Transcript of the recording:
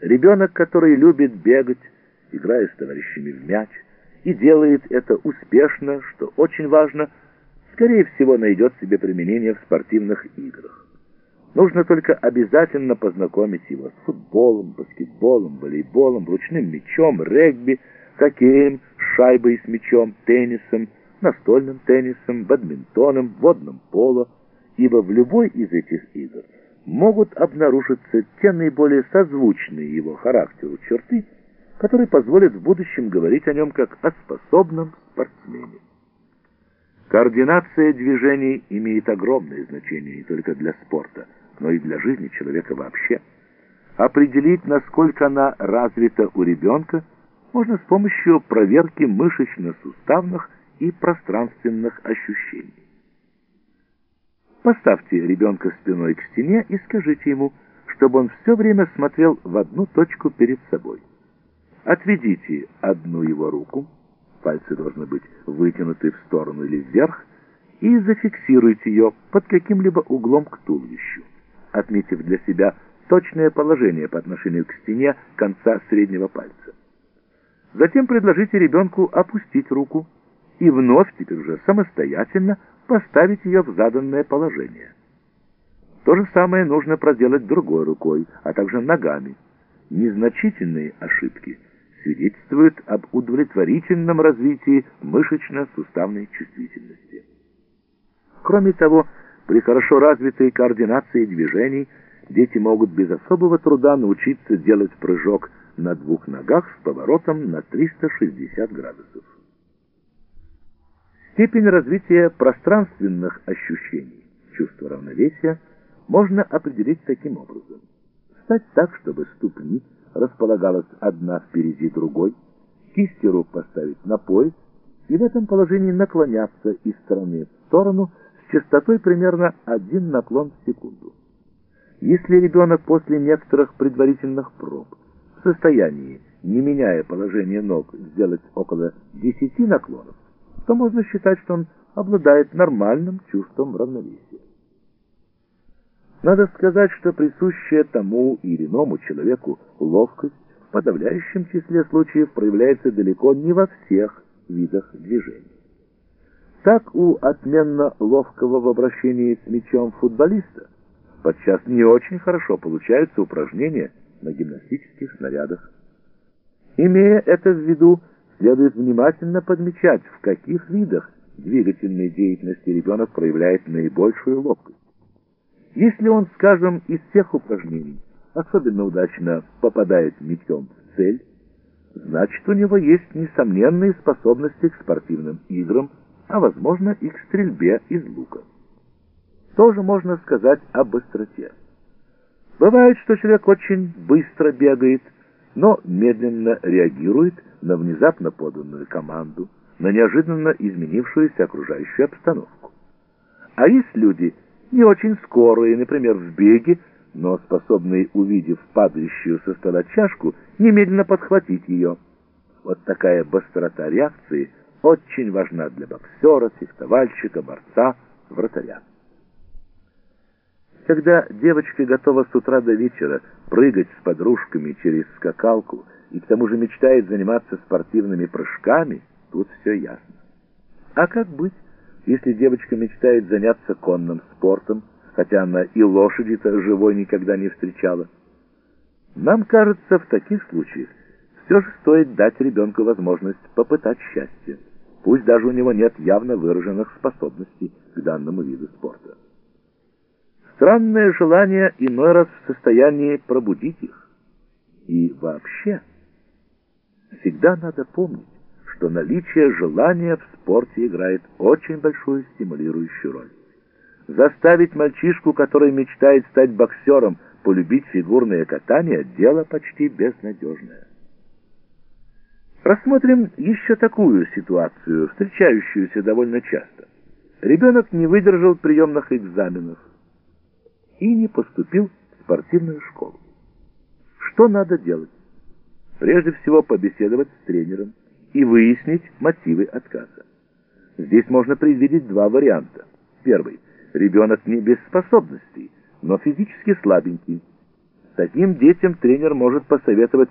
Ребенок, который любит бегать, играя с товарищами в мяч, и делает это успешно, что очень важно, скорее всего найдет себе применение в спортивных играх. Нужно только обязательно познакомить его с футболом, баскетболом, волейболом, ручным мячом, регби, хоккеем, шайбой с мячом, теннисом, настольным теннисом, бадминтоном, водным поло, ибо в любой из этих игр могут обнаружиться те наиболее созвучные его характеру черты, которые позволят в будущем говорить о нем как о способном спортсмене. Координация движений имеет огромное значение не только для спорта, но и для жизни человека вообще. Определить, насколько она развита у ребенка, можно с помощью проверки мышечно-суставных и пространственных ощущений. Поставьте ребенка спиной к стене и скажите ему, чтобы он все время смотрел в одну точку перед собой. Отведите одну его руку, пальцы должны быть вытянуты в сторону или вверх, и зафиксируйте ее под каким-либо углом к туловищу, отметив для себя точное положение по отношению к стене конца среднего пальца. Затем предложите ребенку опустить руку и вновь теперь уже самостоятельно поставить ее в заданное положение. То же самое нужно проделать другой рукой, а также ногами. Незначительные ошибки свидетельствуют об удовлетворительном развитии мышечно-суставной чувствительности. Кроме того, при хорошо развитой координации движений дети могут без особого труда научиться делать прыжок на двух ногах с поворотом на 360 градусов. Степень развития пространственных ощущений, чувства равновесия, можно определить таким образом. Встать так, чтобы ступни располагалась одна впереди другой, кисти рук поставить на пояс и в этом положении наклоняться из стороны в сторону с частотой примерно один наклон в секунду. Если ребенок после некоторых предварительных проб в состоянии, не меняя положение ног, сделать около 10 наклонов, то можно считать, что он обладает нормальным чувством равновесия. Надо сказать, что присущая тому или иному человеку ловкость в подавляющем числе случаев проявляется далеко не во всех видах движений. Так у отменно ловкого в обращении с мячом футболиста подчас не очень хорошо получаются упражнения на гимнастических снарядах. Имея это в виду, следует внимательно подмечать, в каких видах двигательной деятельности ребенок проявляет наибольшую ловкость. Если он, скажем, из всех упражнений особенно удачно попадает мечом в цель, значит, у него есть несомненные способности к спортивным играм, а, возможно, и к стрельбе из лука. Тоже можно сказать о быстроте. Бывает, что человек очень быстро бегает, но медленно реагирует на внезапно поданную команду, на неожиданно изменившуюся окружающую обстановку. А есть люди, не очень скорые, например, в беге, но способные, увидев падающую со стола чашку, немедленно подхватить ее. Вот такая быстрота реакции очень важна для боксера, фехтовальщика, борца, вратаря. Когда девочка готова с утра до вечера прыгать с подружками через скакалку и к тому же мечтает заниматься спортивными прыжками, тут все ясно. А как быть, если девочка мечтает заняться конным спортом, хотя она и лошади-то живой никогда не встречала? Нам кажется, в таких случаях все же стоит дать ребенку возможность попытать счастье, пусть даже у него нет явно выраженных способностей к данному виду спорта. Странное желание иной раз в состоянии пробудить их. И вообще, всегда надо помнить, что наличие желания в спорте играет очень большую стимулирующую роль. Заставить мальчишку, который мечтает стать боксером, полюбить фигурное катание – дело почти безнадежное. Рассмотрим еще такую ситуацию, встречающуюся довольно часто. Ребенок не выдержал приемных экзаменов, и не поступил в спортивную школу. Что надо делать? Прежде всего побеседовать с тренером и выяснить мотивы отказа. Здесь можно предвидеть два варианта. Первый. Ребенок не без способностей, но физически слабенький. Таким детям тренер может посоветовать